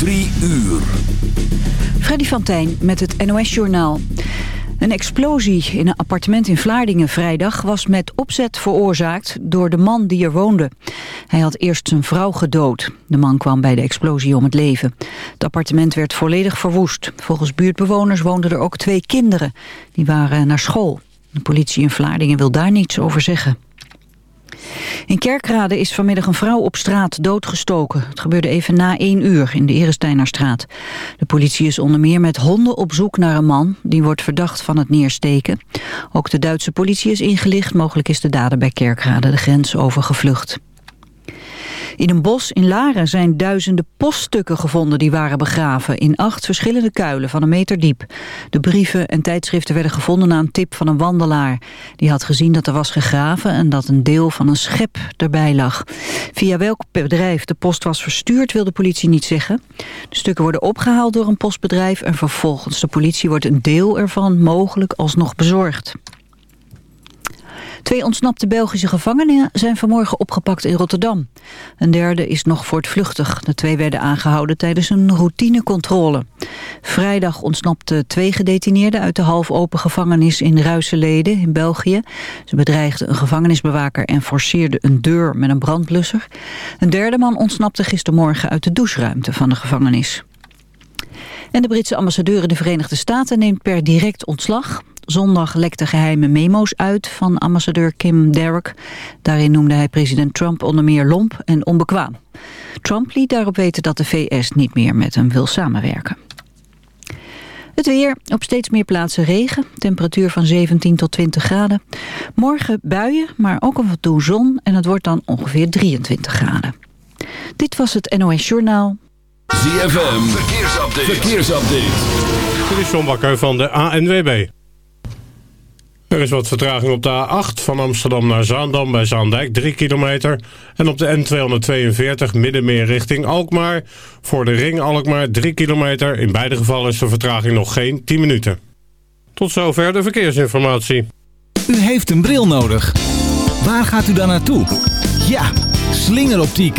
Drie uur. Freddy van met het NOS-journaal. Een explosie in een appartement in Vlaardingen vrijdag... was met opzet veroorzaakt door de man die er woonde. Hij had eerst zijn vrouw gedood. De man kwam bij de explosie om het leven. Het appartement werd volledig verwoest. Volgens buurtbewoners woonden er ook twee kinderen. Die waren naar school. De politie in Vlaardingen wil daar niets over zeggen. In Kerkrade is vanmiddag een vrouw op straat doodgestoken. Het gebeurde even na één uur in de Eresteinerstraat. De politie is onder meer met honden op zoek naar een man. Die wordt verdacht van het neersteken. Ook de Duitse politie is ingelicht. Mogelijk is de dader bij Kerkrade de grens overgevlucht. In een bos in Laren zijn duizenden poststukken gevonden die waren begraven in acht verschillende kuilen van een meter diep. De brieven en tijdschriften werden gevonden na een tip van een wandelaar. Die had gezien dat er was gegraven en dat een deel van een schep erbij lag. Via welk bedrijf de post was verstuurd wil de politie niet zeggen. De stukken worden opgehaald door een postbedrijf en vervolgens de politie wordt een deel ervan mogelijk alsnog bezorgd. Twee ontsnapte Belgische gevangenen zijn vanmorgen opgepakt in Rotterdam. Een derde is nog voortvluchtig. De twee werden aangehouden tijdens een routinecontrole. Vrijdag ontsnapten twee gedetineerden uit de half-open gevangenis in Ruiseleden in België. Ze bedreigden een gevangenisbewaker en forceerden een deur met een brandblusser. Een derde man ontsnapte gistermorgen uit de doucheruimte van de gevangenis. En de Britse ambassadeur in de Verenigde Staten neemt per direct ontslag. Zondag lekte geheime memo's uit van ambassadeur Kim Derrick. Daarin noemde hij president Trump onder meer lomp en onbekwaam. Trump liet daarop weten dat de VS niet meer met hem wil samenwerken. Het weer, op steeds meer plaatsen regen, temperatuur van 17 tot 20 graden. Morgen buien, maar ook af en toe zon en het wordt dan ongeveer 23 graden. Dit was het NOS Journaal. ZFM, verkeersupdate. verkeersupdate. Dit is John Bakker van de ANWB. Er is wat vertraging op de A8 van Amsterdam naar Zaandam bij Zaandijk, 3 kilometer. En op de N242 middenmeer richting Alkmaar. Voor de ring Alkmaar 3 kilometer. In beide gevallen is de vertraging nog geen 10 minuten. Tot zover de verkeersinformatie. U heeft een bril nodig. Waar gaat u dan naartoe? Ja, slingeroptiek.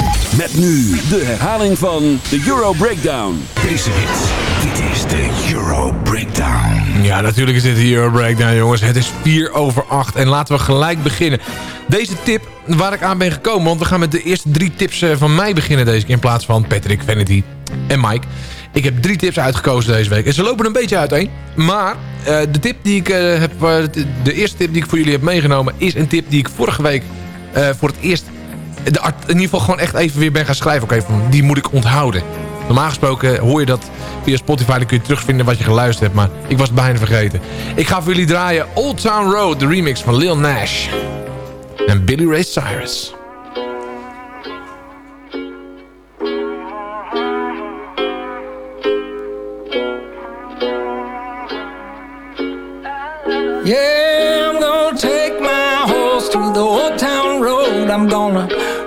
Met nu de herhaling van de Euro Breakdown. Deze hit. Dit is de Euro Breakdown. Ja, natuurlijk is dit de Euro Breakdown, jongens. Het is 4 over 8 en laten we gelijk beginnen. Deze tip waar ik aan ben gekomen, want we gaan met de eerste drie tips eh, van mij beginnen deze keer... in plaats van Patrick, Vanity en Mike. Ik heb drie tips uitgekozen deze week. En ze lopen een beetje uiteen. Maar de tip die ik heb... de eerste tip die ik voor jullie heb meegenomen... is een tip die ik vorige week voor het eerst... De in ieder geval gewoon echt even weer ben gaan schrijven. Oké, die moet ik onthouden. Normaal gesproken hoor je dat via Spotify. Dan kun je terugvinden wat je geluisterd hebt. Maar ik was het bijna vergeten. Ik ga voor jullie draaien Old Town Road. De remix van Lil Nash. En Billy Ray Cyrus. Yeah, I'm gonna take my horse to the old town road. I'm gonna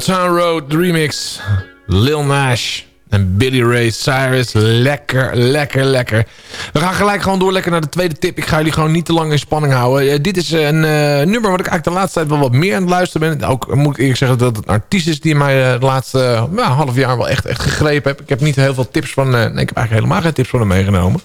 Old Town Road, remix. Lil Nash en Billy Ray Cyrus. Lekker, lekker, lekker. We gaan gelijk gewoon door lekker naar de tweede tip. Ik ga jullie gewoon niet te lang in spanning houden. Eh, dit is een eh, nummer wat ik eigenlijk de laatste tijd wel wat meer aan het luisteren ben. Ook moet ik eerlijk zeggen dat het een artiest is die mij eh, de laatste half jaar wel echt, echt gegrepen heb. Ik heb niet heel veel tips van... nee, ik heb eigenlijk helemaal geen tips van hem meegenomen.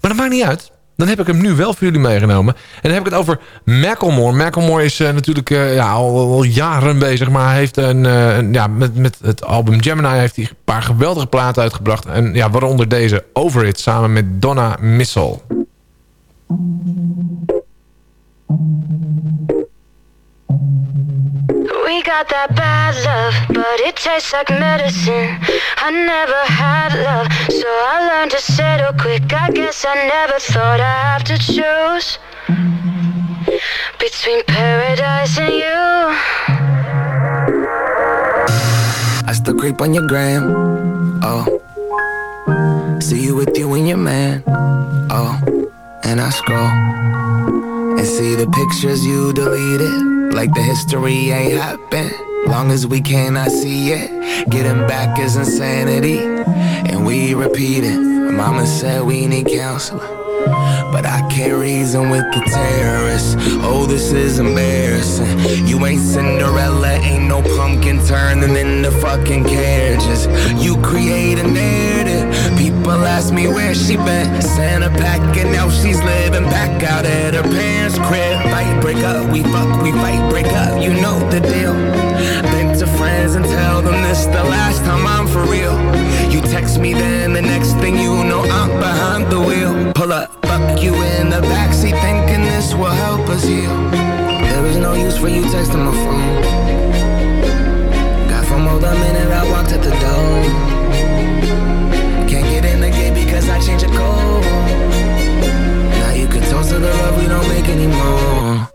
Maar dat maakt niet uit. Dan heb ik hem nu wel voor jullie meegenomen. En dan heb ik het over Macklemore. Macklemore is uh, natuurlijk uh, ja, al, al, jaren bezig. Maar hij heeft een, uh, een, ja, met, met het album Gemini heeft hij een paar geweldige platen uitgebracht. En ja, waaronder deze Over It samen met Donna Missile. We got that bad love, but it tastes like medicine. I never had love, so I learned to settle quick. I guess I never thought I'd have to choose between paradise and you. I still creep on your gram, oh. See you with you and your man, oh. And I scroll and see the pictures you deleted. Like the history ain't happened. Long as we cannot see it, getting back is insanity. And we repeat it. Mama said we need counseling. But I can't reason with the terrorists. Oh, this is embarrassing. You ain't Cinderella, ain't no pumpkin turning into fucking carriages. You create a narrative. People ask me where she been. Santa pack and now she's living back out at her parents' crib. Fight, break up, we fuck, we fight, break up. You know the deal. Been to friends and tell them this the last time I'm for real. You text me then, the next thing you know, I'm behind the wheel. Pull up, fuck you in the backseat, thinking this will help us heal. There is no use for you texting my phone. Got phone mode the minute I walked at the door as I change the code. Now you can toast to the love we don't make anymore.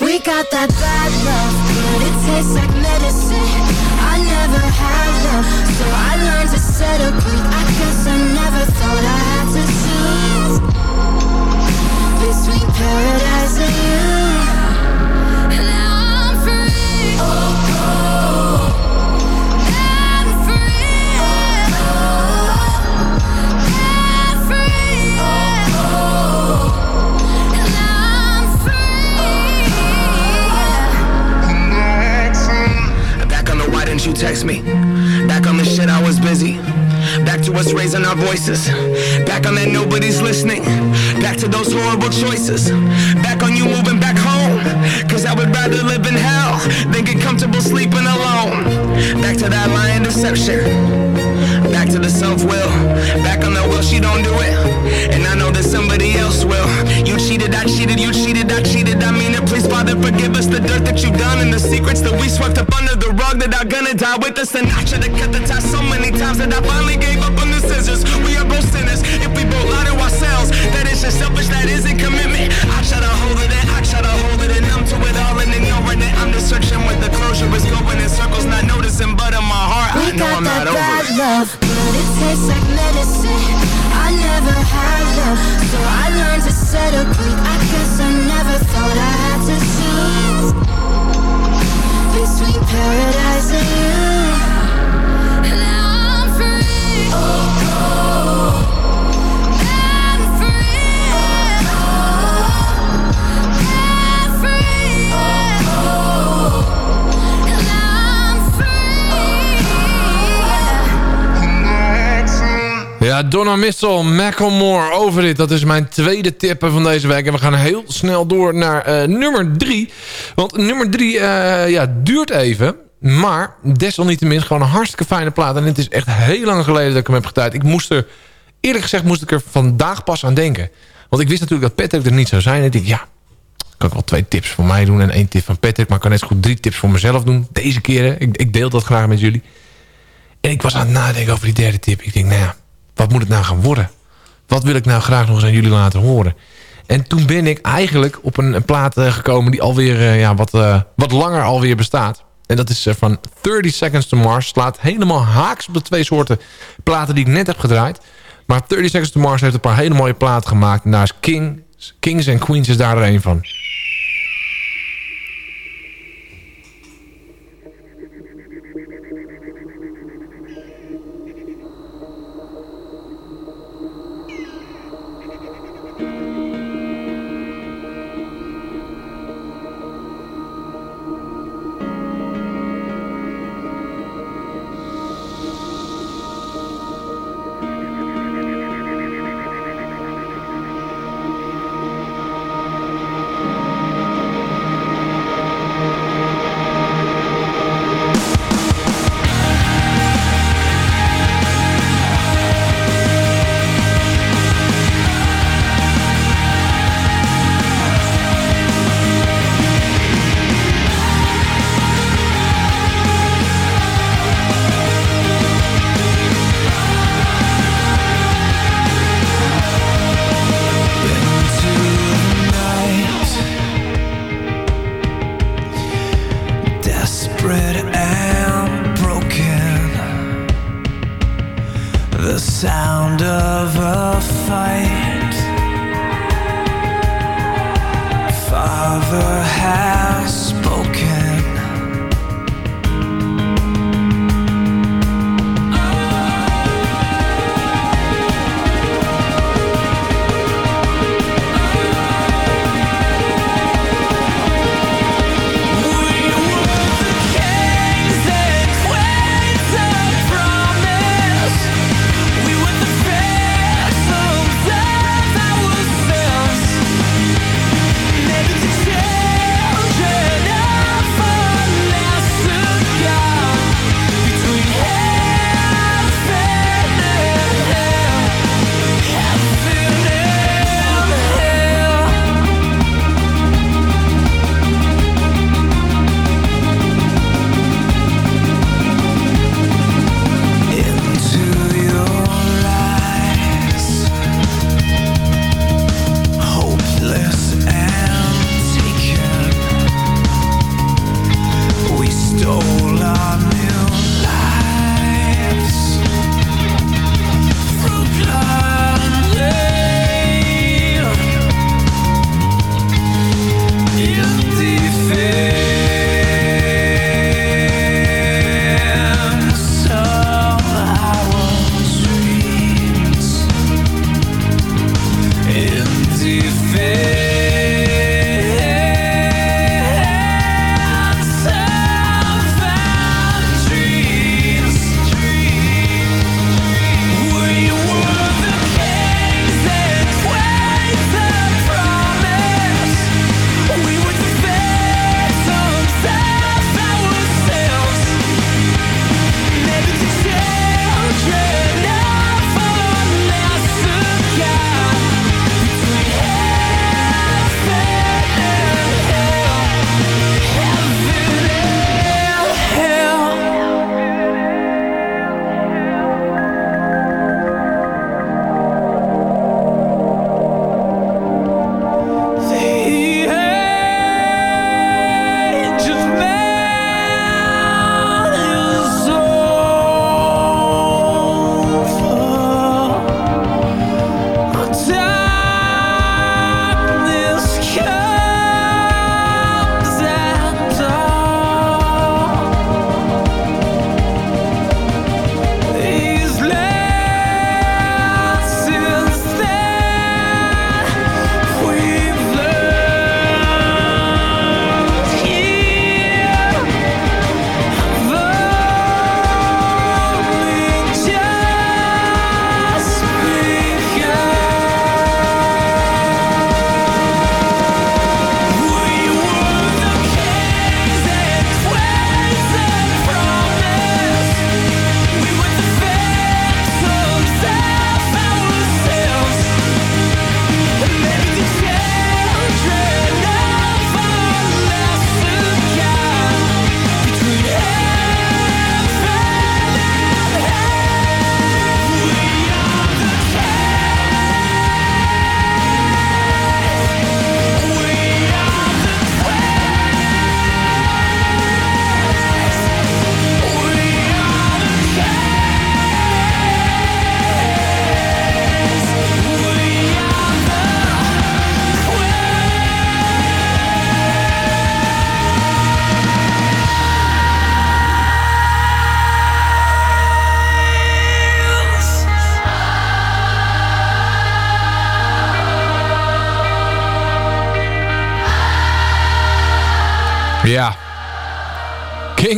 We got that bad love, but it tastes like medicine. I never had love, so I learned to set settle. I guess I never thought I had to choose between paradise and you. Fix me. Back on the shit I was busy. Back to us raising our voices. Back on that nobody's listening. Back to those horrible choices. Back on you moving back home. Cause I would rather live in hell than get comfortable sleeping alone. Back to that lying deception. Back to the self-will. Back on the will, she don't do it. And I know that somebody else will. You cheated, I cheated, you cheated, I cheated. I mean it, please, Father, forgive us the dirt that you've done and the secrets that we swept up under the rug that are gonna die with us. And I should have cut the tie so many times that I finally gave up on the scissors. We are both sinners if we both lie ourselves. That is just selfish, that isn't commitment. I try to hold it in, I try to hold it in. I'm to it all and ignoring it. I'm just searching with the closure is going in circles, not noticing, but in my heart, I know I'm not over it. love, but it tastes like medicine. Donna Missel, Macklemore, over dit. Dat is mijn tweede tip van deze week. En we gaan heel snel door naar eh, nummer drie. Want nummer drie eh, ja, duurt even. Maar desalniettemin gewoon een hartstikke fijne plaat. En het is echt heel lang geleden dat ik hem heb getuid. Ik moest er, eerlijk gezegd moest ik er vandaag pas aan denken. Want ik wist natuurlijk dat Patrick er niet zou zijn. En ik dacht, ja, kan ik wel twee tips voor mij doen en één tip van Patrick. Maar ik kan net zo goed drie tips voor mezelf doen. Deze keren. Ik, ik deel dat graag met jullie. En ik was aan het nadenken over die derde tip. Ik denk, nou ja, wat moet het nou gaan worden? Wat wil ik nou graag nog eens aan jullie laten horen? En toen ben ik eigenlijk op een, een plaat eh, gekomen... die alweer eh, ja, wat, eh, wat langer alweer bestaat. En dat is van 30 Seconds to Mars. Slaat helemaal haaks op de twee soorten platen die ik net heb gedraaid. Maar 30 Seconds to Mars heeft een paar hele mooie platen gemaakt. En daar is King, Kings and Queens is daar er een van.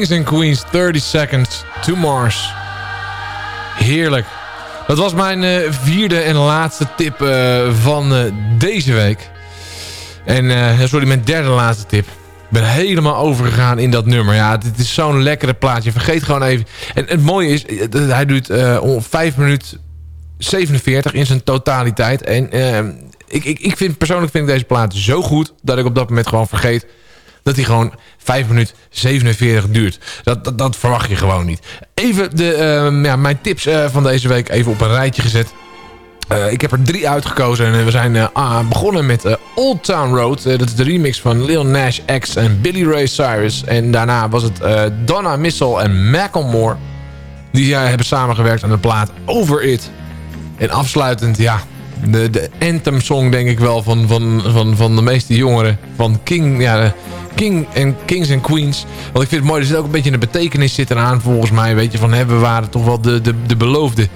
Kings and Queens, 30 Seconds to Mars. Heerlijk. Dat was mijn uh, vierde en laatste tip uh, van uh, deze week. En sorry, mijn derde en laatste tip. Ik ben helemaal overgegaan in dat nummer. Ja, dit is zo'n lekkere plaatje. Vergeet gewoon even. En het mooie is, hij duurt uh, 5 minuten 47 in zijn totaliteit. En ik, ik, ik vind, persoonlijk vind ik deze plaat zo goed... dat ik op dat moment gewoon vergeet dat hij gewoon 5 minuten 47 duurt. Dat, dat, dat, verwacht je gewoon niet. Even de, uh, ja, mijn tips uh, van deze week even op een rijtje gezet. Uh, ik heb er drie uitgekozen en we zijn ah, begonnen met Old Town Road. dat is de remix van Lil Nash X en Billy Ray Cyrus. En daarna was het Donna Missel en Macklemore. Die hebben samengewerkt aan de plaat Over It. En afsluitend, ja, de, anthem song denk ik wel van, van, van, van de meeste jongeren. Van King, ja, King en Kings en Queens. Want ik vind het mooi, er zit ook een beetje een betekenis zit eraan volgens mij. Weet je, van hè, we waren toch wel de, de, de beloofde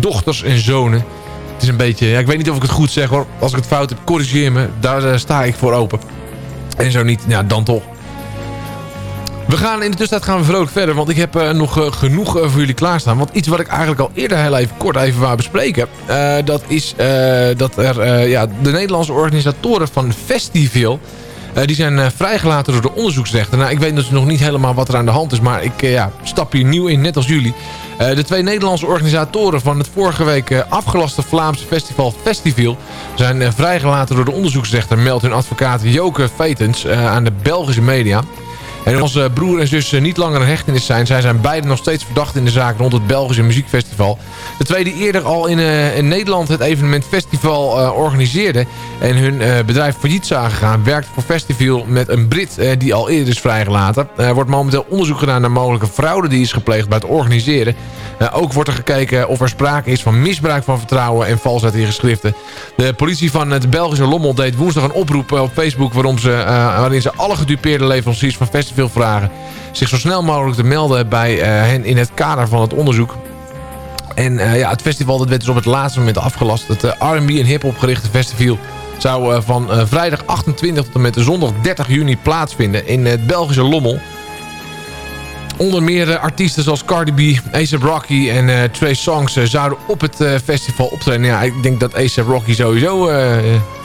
dochters en zonen. Het is een beetje, ja, ik weet niet of ik het goed zeg hoor. Als ik het fout heb, corrigeer me. Daar sta ik voor open. En zo niet, ja, dan toch. We gaan in de tussentijd gaan we vrolijk verder, want ik heb uh, nog uh, genoeg uh, voor jullie klaarstaan. Want iets wat ik eigenlijk al eerder heel even kort even wou bespreken... dat is dat er ja, de Nederlandse organisatoren van Festival... die zijn vrijgelaten door de onderzoeksrechter. Nou, ik weet dus nog niet helemaal wat er aan de hand is, maar ik ja, stap hier nieuw in, net als jullie. de twee Nederlandse organisatoren van het vorige week afgelaste Vlaamse festival Festival... zijn vrijgelaten door de onderzoeksrechter, meldt hun advocaat Joke Vetens aan de Belgische media... En onze broer en zus niet langer een hechtenis zijn. Zij zijn beide nog steeds verdacht in de zaak rond het Belgische muziekfestival. De twee die eerder al in, uh, in Nederland het evenement festival uh, organiseerden... en hun bedrijf failliet zagen gaan... werkt voor festival met een Brit die al eerder is vrijgelaten. Er wordt momenteel onderzoek gedaan naar mogelijke fraude die is gepleegd bij het organiseren. ook wordt er gekeken of er sprake is van misbruik van vertrouwen en valsheid in geschriften. De politie van het Belgische Lommel deed woensdag een oproep op Facebook... Waarin ze alle gedupeerde leveranciers van festival veel vragen... zich zo snel mogelijk te melden bij uh, hen in het kader van het onderzoek. En uh, ja, het festival dat werd dus op het laatste moment afgelast. Het uh, R&B en hip-hop gerichte festival zou van vrijdag 28 tot en met zondag 30 juni plaatsvinden in het Belgische Lommel. Onder meer artiesten zoals Cardi B, A$AP Rocky en uh, Songs zouden op het festival optreden. Ja, ik denk dat A$AP Rocky sowieso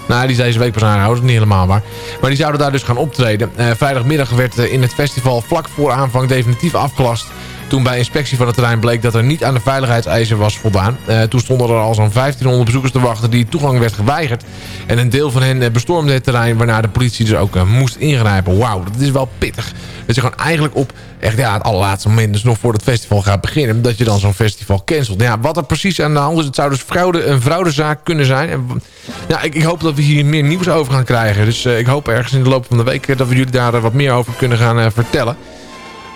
nou, die is deze week pas aangehouden, niet helemaal waar. Maar die zouden daar dus gaan optreden. Uh, vrijdagmiddag werd uh, in het festival vlak voor aanvang definitief afgelast. Toen bij inspectie van het terrein bleek dat er niet aan de veiligheidseisen was voldaan. Uh, toen stonden er al zo'n 1500 bezoekers te wachten die toegang werd geweigerd. En een deel van hen bestormde het terrein waarna de politie dus ook moest ingrijpen. Wauw, dat is wel pittig. Dat je gewoon eigenlijk op echt, ja, het allerlaatste moment, dus nog voor het festival gaat beginnen, dat je dan zo'n festival cancelt. Ja, wat er precies aan de hand is, het zou dus fraude, een fraudezaak kunnen zijn. Ja, ik, ik, hoop dat we hier meer nieuws over gaan krijgen. Dus ik hoop ergens in de loop van de week dat we jullie daar wat meer over kunnen gaan vertellen.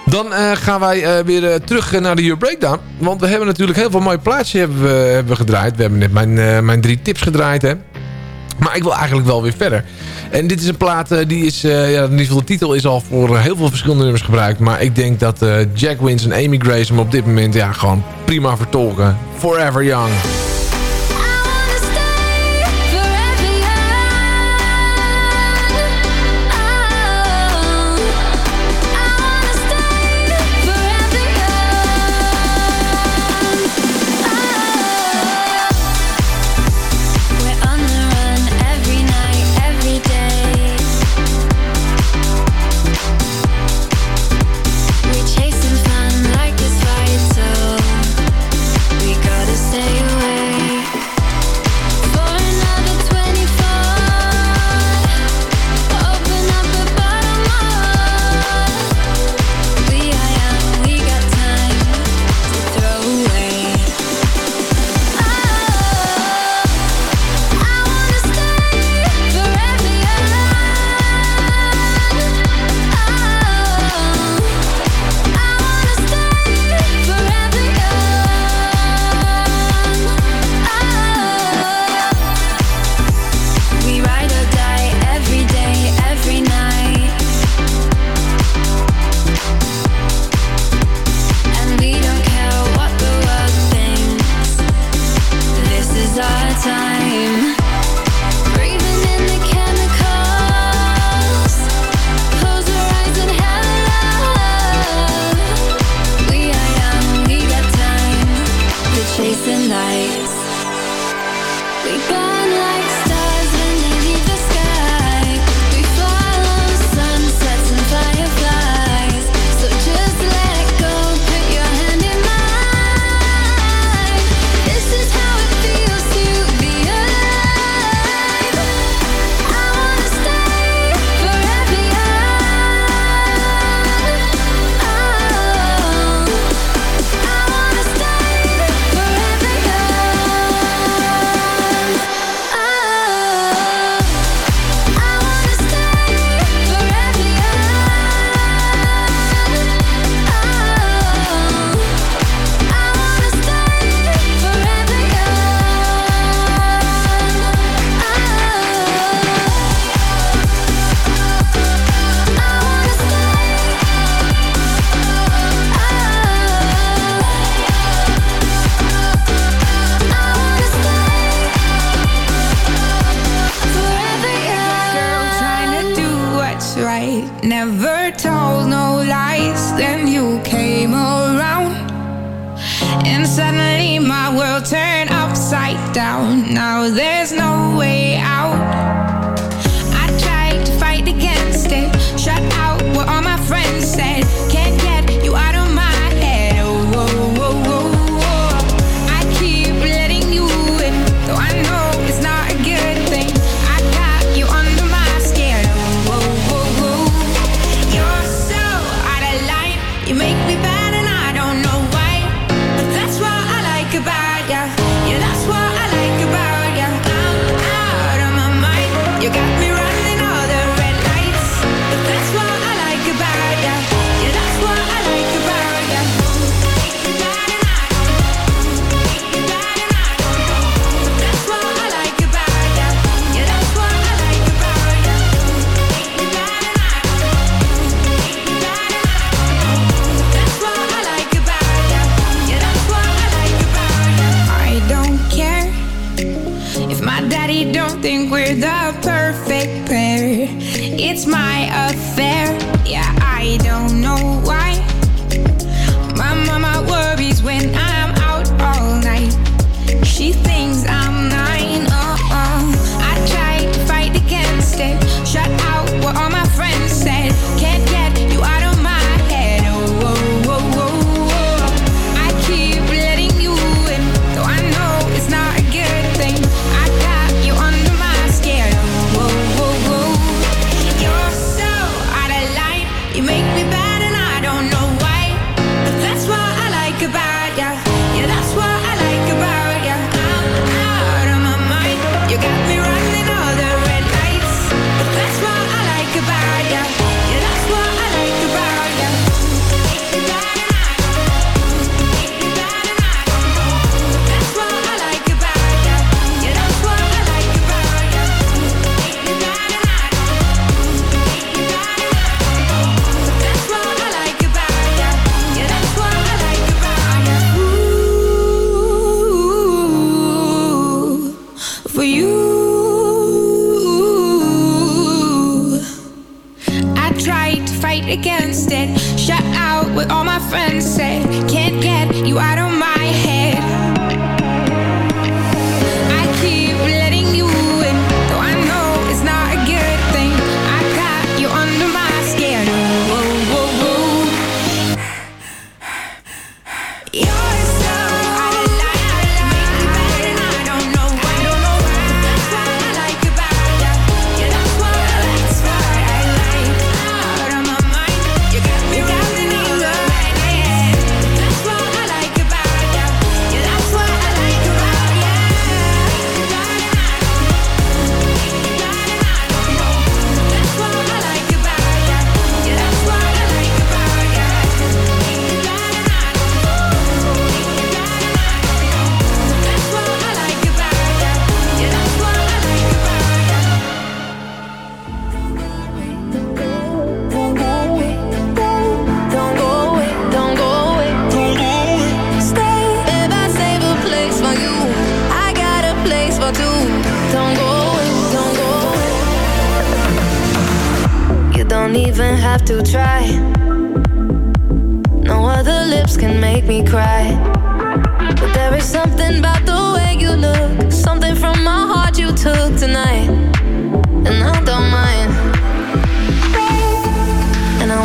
Dan gaan wij weer terug naar de Year Breakdown. Want we hebben natuurlijk heel veel mooie plaatjes hebben we, hebben gedraaid. We hebben net mijn, mijn drie tips gedraaid, hè. Maar ik wil eigenlijk wel weer verder. En dit is een plaat, die is, ja, in de titel is al voor heel veel verschillende nummers gebruikt. Maar ik denk dat Jack Wins en Amy Grace hem op dit moment ja, gewoon prima vertolken. Forever Young.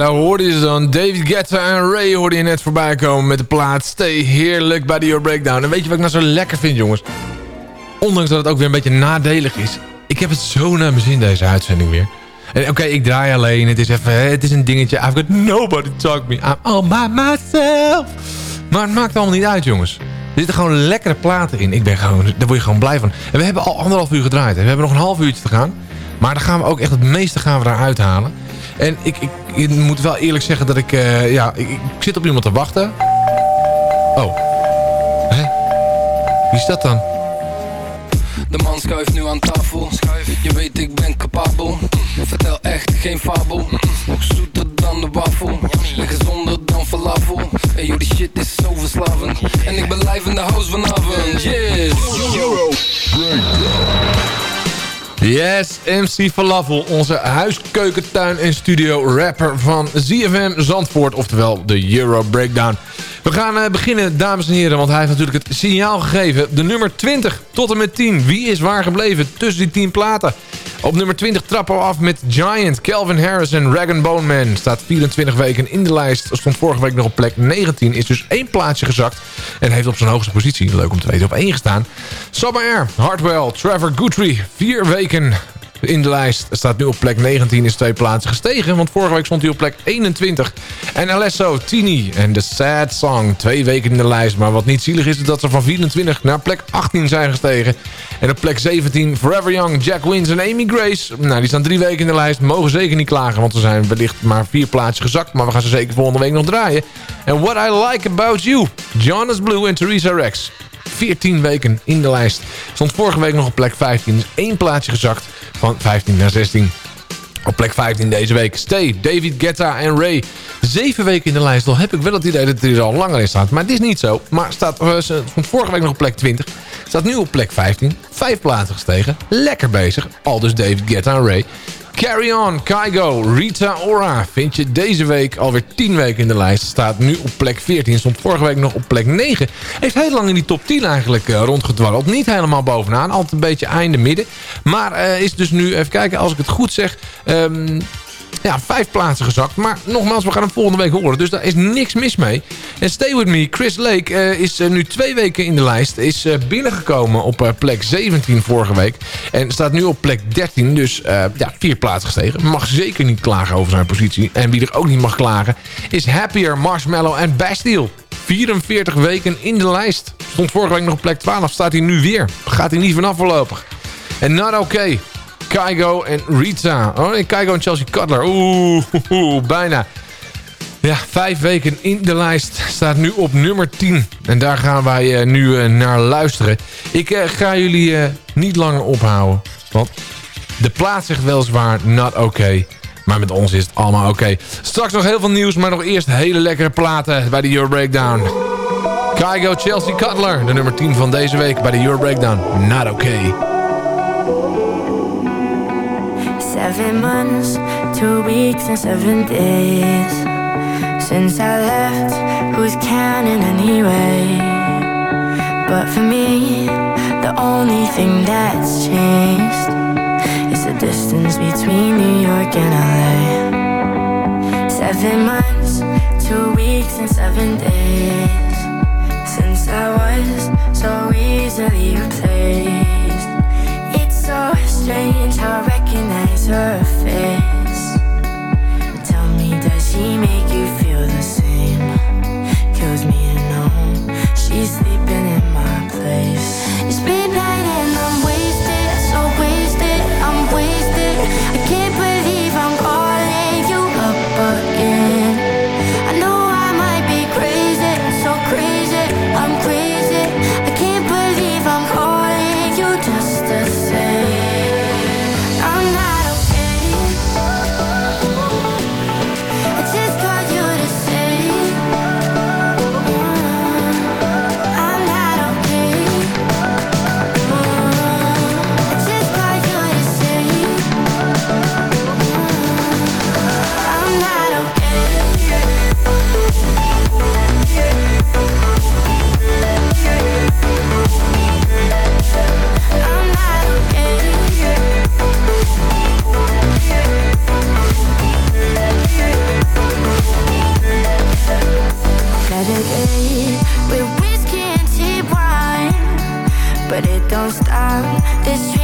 daar hoorde je ze dan. David Guetta en Ray hoorde je net voorbij komen met de plaat Stay Heerlijk bij Your Breakdown. En weet je wat ik nou zo lekker vind, jongens? Ondanks dat het ook weer een beetje nadelig is. Ik heb het zo naar mijn zin, deze uitzending weer. En Oké, ik draai alleen. Het is even, het is een dingetje. I've got nobody to talk me. I'm all by myself. Maar het maakt allemaal niet uit, jongens. Er zitten gewoon lekkere platen in. Ik ben gewoon, daar word je gewoon blij van. En we hebben al anderhalf uur gedraaid. We hebben nog een half uurtje te gaan. Maar dan gaan we ook echt het meeste gaan we eruit halen. En ik, ik, ik moet wel eerlijk zeggen dat ik... eh, ja, ik, ik zit op iemand te wachten. Oh. Hè? Wie is dat dan? De man schuift nu aan tafel. Je weet ik ben capabel. Vertel echt geen fabel. Nog zoeter dan de wafel. En gezonder dan falafel. En joh, die shit is zo verslavend. En ik ben live in de house vanavond. Yes. Euro Yes, MC Falafel, onze huiskeukentuin en studio rapper van ZFM Zandvoort, oftewel de Euro Breakdown. We gaan eh, beginnen, dames en heren, want hij heeft natuurlijk het signaal gegeven. De nummer 20 tot en met 10. Wie is waar gebleven tussen die 10 platen? Op nummer 20 trappen we af met Giant, Calvin Harris en Rag Bone Man. Staat 24 weken in de lijst. Stond vorige week nog op plek 19. Is dus één plaatsje gezakt. En heeft op zijn hoogste positie, leuk om te weten, op 1 gestaan. Summer Air, Trevor Guthrie. Vier weken in de lijst. Staat nu op plek 19, is twee plaatsen gestegen. Want vorige week stond hij op plek 21. En Alesso, Tini en The Sad Song. Twee weken in de lijst. Maar wat niet zielig is, is dat ze van 24 naar plek 18 zijn gestegen. En op plek 17 Forever Young, Jack Wins en Amy Grace. Nou, die staan drie weken in de lijst. Mogen zeker niet klagen, want ze zijn wellicht maar vier plaatsen gezakt. Maar we gaan ze zeker volgende week nog draaien. En What I Like About You, Jonas Blue en Theresa Rex. 14 weken in de lijst. Stond vorige week nog op plek 15. Dus één plaatsje gezakt van 15 naar 16. Op plek 15 deze week. Stay, David Guetta en Ray. Zeven weken in de lijst. Al heb ik wel het idee dat er al langer in staat. Maar het is niet zo. Maar staat, uh, stond vorige week nog op plek 20. Staat nu op plek 15. Vijf plaatsen gestegen. Lekker bezig. Al dus David Guetta en Ray. Carry On, Kaigo, Rita Ora vind je deze week alweer 10 weken in de lijst. Staat nu op plek 14, stond vorige week nog op plek 9. Heeft heel lang in die top 10 eigenlijk uh, rondgedwarreld. Niet helemaal bovenaan, altijd een beetje einde midden. Maar uh, is dus nu, even kijken, als ik het goed zeg... Um, ja, vijf plaatsen gezakt. Maar nogmaals, we gaan hem volgende week horen. Dus daar is niks mis mee. En Stay With Me, Chris Lake uh, is uh, nu twee weken in de lijst. Is uh, binnengekomen op plek 17 vorige week. En staat nu op plek 13. Dus ja, vier plaatsen gestegen. Mag zeker niet klagen over zijn positie. En wie er ook niet mag klagen is Happier, Marshmallow en Bastille. 44 weken in de lijst. Stond vorige week nog op plek 12. Staat hij nu weer. Gaat hij niet vanaf voorlopig. En Not Okay. Kaigo en Rita. Oh nee, Kaigo en Chelsea Cutler. Oeh, bijna. Ja, vijf weken in de lijst. Staat nu op nummer 10. En daar gaan wij uh, nu uh, naar luisteren. Ik uh, ga jullie niet langer ophouden. Want de plaats zegt weliswaar not. Okay. Maar met ons is het allemaal oké. Okay. Straks nog heel veel nieuws, maar nog eerst hele lekkere platen bij de Euro Breakdown. Kaigo Chelsea Cutler, de nummer 10 van deze week bij de Euro Breakdown. Not. Okay. Seven months, two weeks and seven days Since I left, who's counting anyway? But for me, the only thing that's changed Is the distance between New York and LA Seven months, two weeks and seven days Since I was so easily replaced so strange I recognize her face. Tell me, does she make you feel the same? Kills me to know she's sleeping in my place. This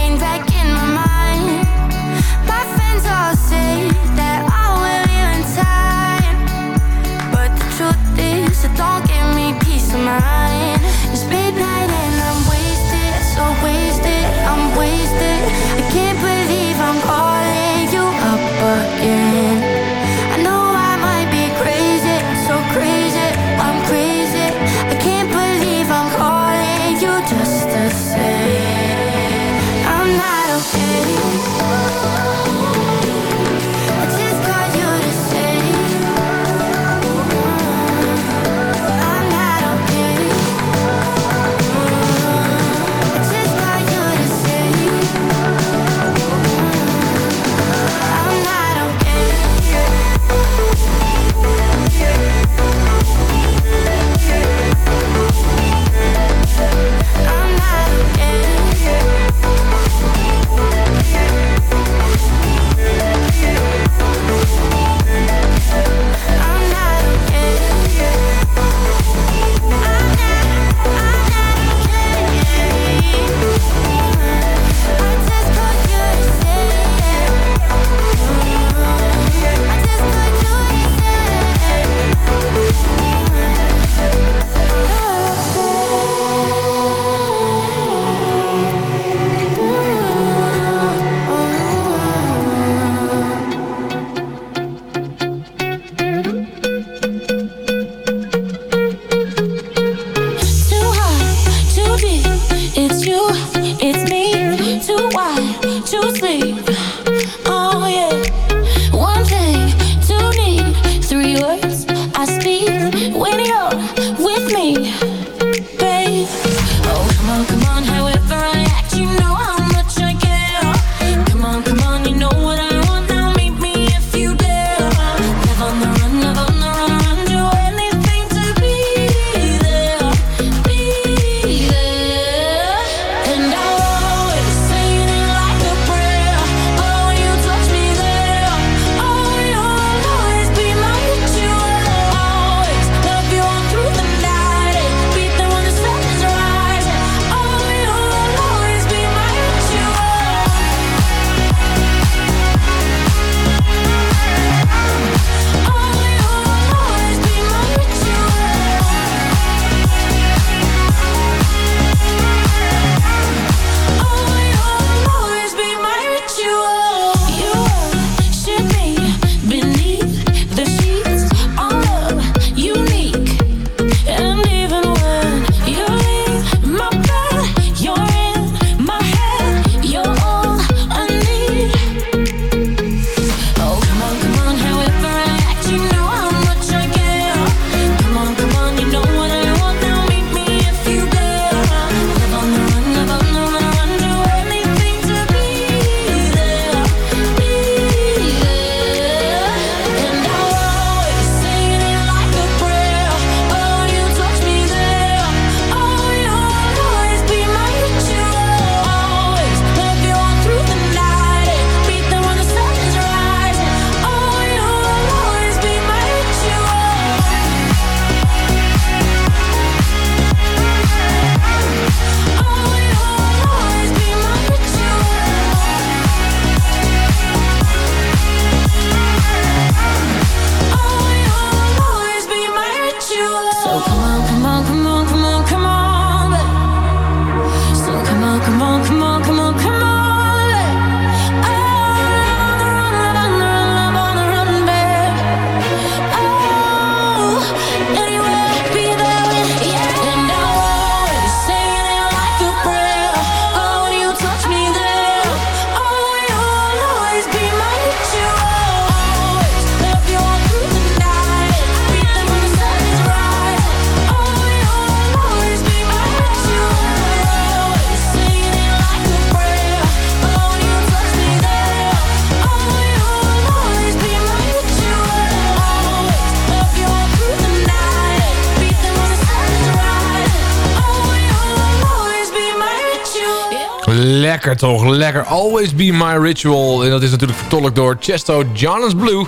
Lekker toch, lekker. Always be my ritual. En dat is natuurlijk vertolkt door Chesto Jonas Blue.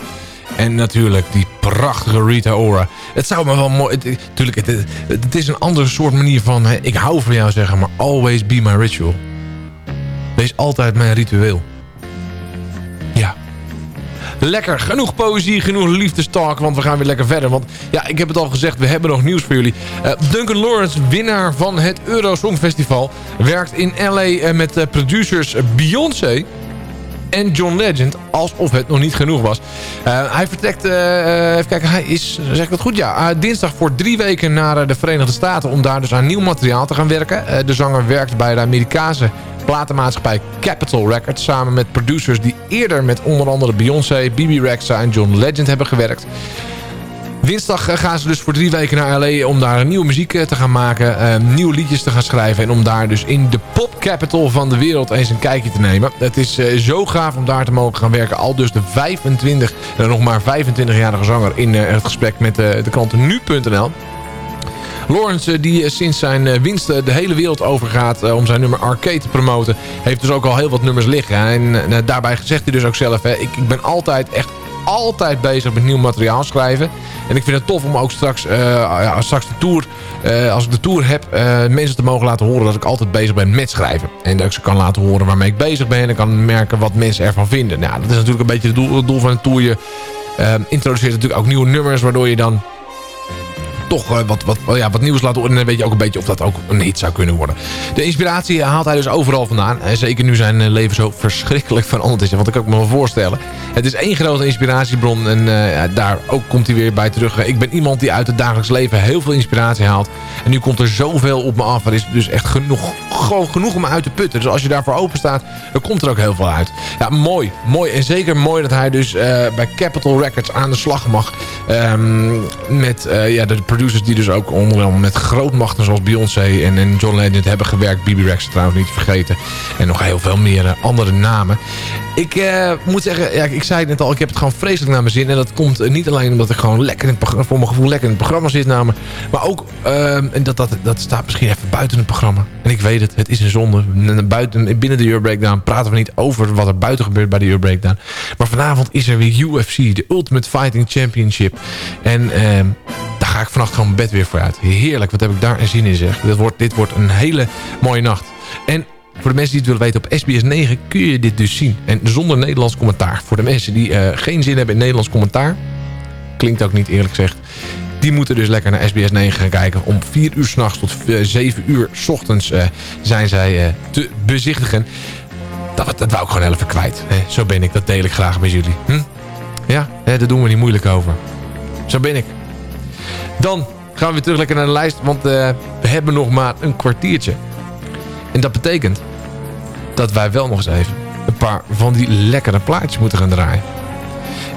En natuurlijk die prachtige Rita Ora. Het zou me wel mooi... Tuurlijk, het, het, het, is een andere soort manier van... Hè, ik hou van jou zeggen, maar always be my ritual. Wees altijd mijn ritueel. Lekker, genoeg poëzie, genoeg liefdestalk, want we gaan weer lekker verder. Want ja, ik heb het al gezegd, we hebben nog nieuws voor jullie. Uh, Duncan Lawrence, winnaar van het Euro Festival, werkt in L.A. Uh, met uh, producers Beyoncé en John Legend. Alsof het nog niet genoeg was. Hij vertrekt, even kijken, hij is, zeg ik dat goed? Ja, dinsdag voor drie weken naar de Verenigde Staten... om daar dus aan nieuw materiaal te gaan werken. de zanger werkt bij de Amerikaanse platenmaatschappij Capitol Records... samen met producers die eerder met onder andere Beyoncé, Bibi Rexha en John Legend hebben gewerkt. Dinsdag eh, gaan ze dus voor drie weken naar L.A. om daar nieuwe muziek eh, te gaan maken. Uh, nieuwe liedjes te gaan schrijven. En om daar dus in de pop capital van de wereld eens een kijkje te nemen. Het is zo gaaf om daar te mogen gaan werken. Al dus de 25, en nog maar 25-jarige zanger in het gesprek met de klanten nu.nl. Lawrence, die sinds zijn winst de hele wereld overgaat om zijn nummer Arcade te promoten... heeft dus ook al heel wat nummers liggen. En daarbij zegt hij dus ook zelf... Hè, ik, ik ben altijd echt altijd bezig met nieuw materiaal schrijven. En ik vind het tof om ook straks, ja, straks de tour, als ik de tour heb, mensen te mogen laten horen dat ik altijd bezig ben met schrijven. En dat ik ze kan laten horen waarmee ik bezig ben en kan merken wat mensen ervan vinden. Nou, dat is natuurlijk een beetje het doel, het doel van een tour. Je introduceert natuurlijk ook nieuwe nummers, waardoor je dan toch uh, wat, wat, ja, wat nieuws laten horen. En dan weet je ook een beetje of dat ook een hit zou kunnen worden. De inspiratie haalt hij dus overal vandaan. En zeker nu zijn eh, leven zo verschrikkelijk veranderd is. Want ik kan me wel voorstellen. Het is één grote inspiratiebron. En uh, ja, daar ook komt hij weer bij terug. Ik ben iemand die uit het dagelijks leven heel veel inspiratie haalt. En nu komt er zoveel op me af. Er is dus echt genoeg, gewoon genoeg om uit te putten. Dus als je daarvoor open staat, dan komt er ook heel veel uit. Ja, mooi. Mooi. En zeker mooi dat hij dus bij Capitol Records aan de slag mag. Um, met ja, de producers die dus ook onder andere met grootmachten zoals Beyoncé en, en John Legend hebben gewerkt. Bibi Rex trouwens niet te vergeten. En nog heel veel meer uh, andere namen. Ik uh, moet zeggen, ja, ik zei het net al, ik heb het gewoon vreselijk naar mijn zin. En dat komt uh, niet alleen omdat ik gewoon lekker in het voor mijn gevoel lekker in het programma zit namen. Maar ook, en dat, dat, dat staat misschien even buiten het programma. En ik weet het, het is een zonde. Buiten, binnen de Euro Breakdown praten we niet over wat er buiten gebeurt bij de Euro Breakdown. Maar vanavond is er weer UFC, de Ultimate Fighting Championship. En ehm, daar ga ik vannacht gewoon bed weer voor uit. Heerlijk, wat heb ik daar een zin in zeg. Dit wordt, dit wordt een hele mooie nacht. En voor de mensen die het willen weten, op SBS 9 kun je dit dus zien. En zonder Nederlands commentaar. Voor de mensen die uh, geen zin hebben in Nederlands commentaar... klinkt ook niet eerlijk gezegd... Die moeten dus lekker naar SBS 9 gaan kijken. Om 4 uur s'nachts tot 7 uur s ochtends uh, zijn zij te bezichtigen. Dat, dat wou ik gewoon even kwijt. Hè. Zo ben ik, dat deel ik graag met jullie. Hm? Ja, hè, daar doen we niet moeilijk over. Zo ben ik. Dan gaan we weer terug lekker naar de lijst. Want we hebben nog maar een kwartiertje. En dat betekent dat wij wel nog eens even een paar van die lekkere plaatjes moeten gaan draaien.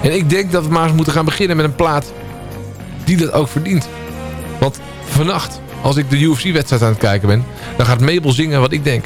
En ik denk dat we maar eens moeten gaan beginnen met een plaat die dat ook verdient. Want vannacht, als ik de UFC-wedstrijd aan het kijken ben... dan gaat Mabel zingen wat ik denk.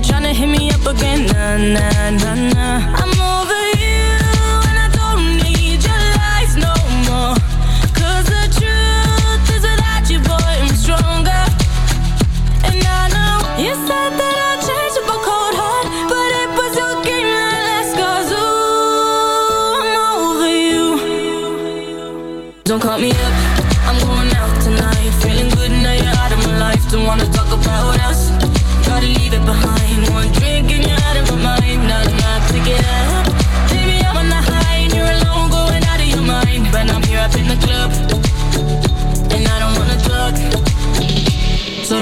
tryna hit me up again. Nah, nah, nah, nah. I'm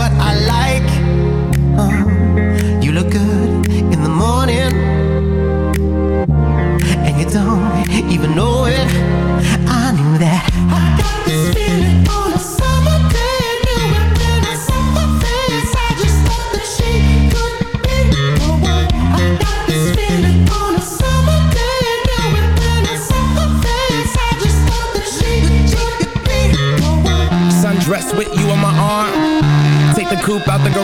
what I like. Uh, you look good in the morning, and you don't even know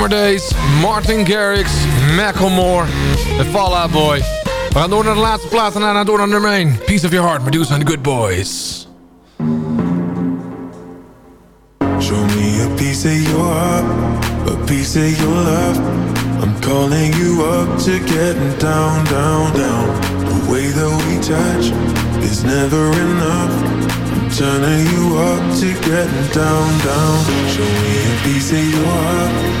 Summer Days, Martin Garrix, Macklemore en Fall Out Boy. We gaan door naar de laatste plaats en daarna door naar nummer 1. Piece of Your Heart, Medusa and the Good Boys. Show me a piece of your heart, a piece of your love. I'm calling you up to getting down, down, down. The way that we touch is never enough. I'm turning you up to getting down, down. Show me a piece of your heart,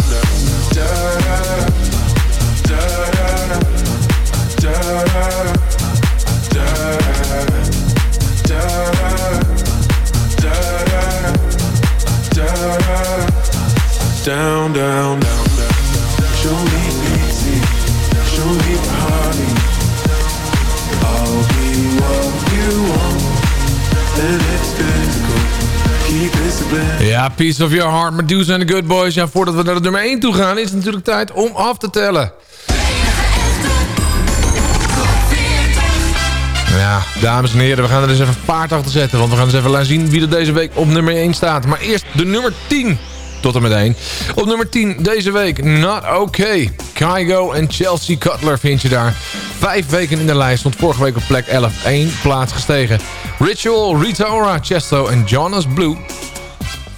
Down, down, down, down. Show me pity, show me party. I'll be what you want, and it's physical. Ja, Piece of Your Heart, Medusa and the Good Boys. Ja, voordat we naar de nummer 1 toe gaan, is het natuurlijk tijd om af te tellen. Ja, dames en heren, we gaan er eens even paard achter zetten. Want we gaan eens even laten zien wie er deze week op nummer 1 staat. Maar eerst de nummer 10 tot en met 1. Op nummer 10 deze week, Not Okay. Kygo en Chelsea Cutler vind je daar. Vijf weken in de lijst, stond vorige week op plek 11. 1 plaats gestegen. Ritual, Rita Ora, Chesto en Jonas Blue.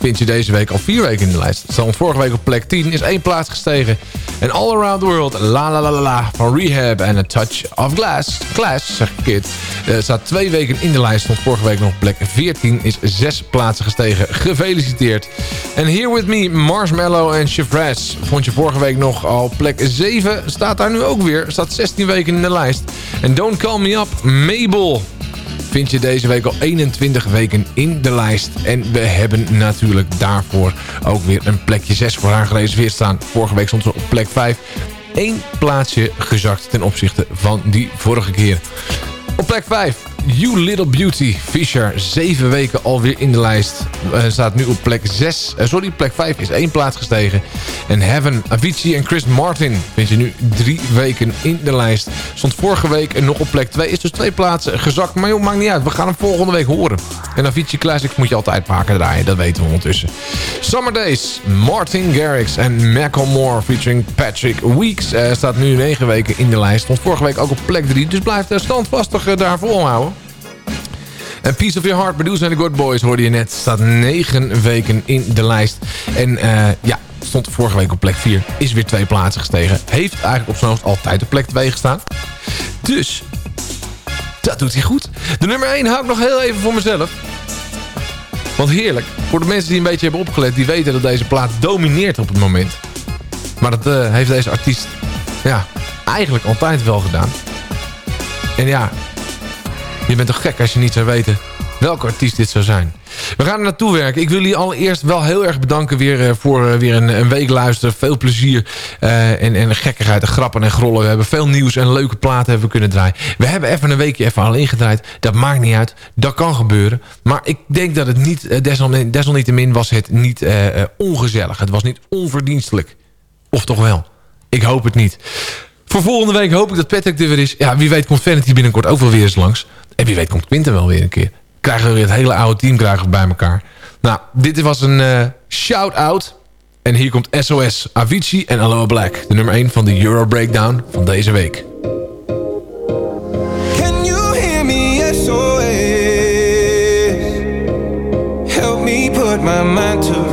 Vind je deze week al vier weken in de lijst. Stond vorige week op plek 10, is één plaats gestegen. En All Around the World, La La La La La van Rehab en A Touch of Glass. Glass, zeg ik kid. Uh, staat twee weken in de lijst, stond vorige week nog op plek 14, is zes plaatsen gestegen. Gefeliciteerd. En Here With Me, Marshmallow en Chevres. Vond je vorige week nog al plek 7, staat daar nu ook weer. Staat 16 weken in de lijst. En Don't Call Me Up, Mabel vind je deze week al 21 weken in de lijst. En we hebben natuurlijk daarvoor ook weer een plekje 6 voor haar gereserveerd staan. Vorige week stond ze op plek 5. Eén plaatsje gezakt ten opzichte van die vorige keer. Op plek 5, You Little Beauty, Fisher. Zeven weken alweer in de lijst. Uh, staat nu op plek 6. Uh, sorry, plek 5 is één plaats gestegen. En Heaven, Avicii en Chris Martin vind je nu drie weken in de lijst. Stond vorige week nog op plek 2. Is dus twee plaatsen gezakt. Maar joh, maakt niet uit. We gaan hem volgende week horen. En Avicii Classics moet je altijd vaker draaien. Dat weten we ondertussen. Summer Days, Martin Garrix en Macklemore featuring Patrick Weeks. Uh, staat nu 9 weken in de lijst. Stond vorige week ook op plek 3. Dus blijft er standvastig daar volhouden. En Piece of Your Heart, Bedoels en The Good Boys hoorde je net. Staat negen weken in de lijst. En uh, ja, stond vorige week op plek 4. Is weer twee plaatsen gestegen. Heeft eigenlijk op zijn altijd op plek 2 gestaan. Dus, dat doet hij goed. De nummer 1 hou ik nog heel even voor mezelf. Want heerlijk. Voor de mensen die een beetje hebben opgelet... die weten dat deze plaat domineert op het moment. Maar dat uh, heeft deze artiest... ja, eigenlijk altijd wel gedaan. En ja, je bent toch gek als je niet zou weten welke artiest dit zou zijn. We gaan er naartoe werken. Ik wil jullie allereerst wel heel erg bedanken weer uh, voor uh, weer een, een, week luisteren. Veel plezier uh, en, en gekkigheid en grappen en grollen. We hebben veel nieuws en leuke platen hebben kunnen draaien. We hebben even een weekje even al ingedraaid. Dat maakt niet uit. Dat kan gebeuren. Maar ik denk dat het niet, desalniettemin, desalniettemin was het niet ongezellig. Het was niet onverdienstelijk. Of toch wel? Ik hoop het niet. Voor volgende week hoop ik dat Patrick er weer is. Ja, wie weet komt Vanity binnenkort ook wel weer eens langs. En wie weet komt Quinten wel weer een keer. Krijgen we weer het hele oude team krijgen bij elkaar. Nou, dit was een uh, shout-out. En hier komt SOS, Avicii en Aloha Black. De nummer 1 van de Euro Breakdown van deze week. Can you hear me? Help me put my mind to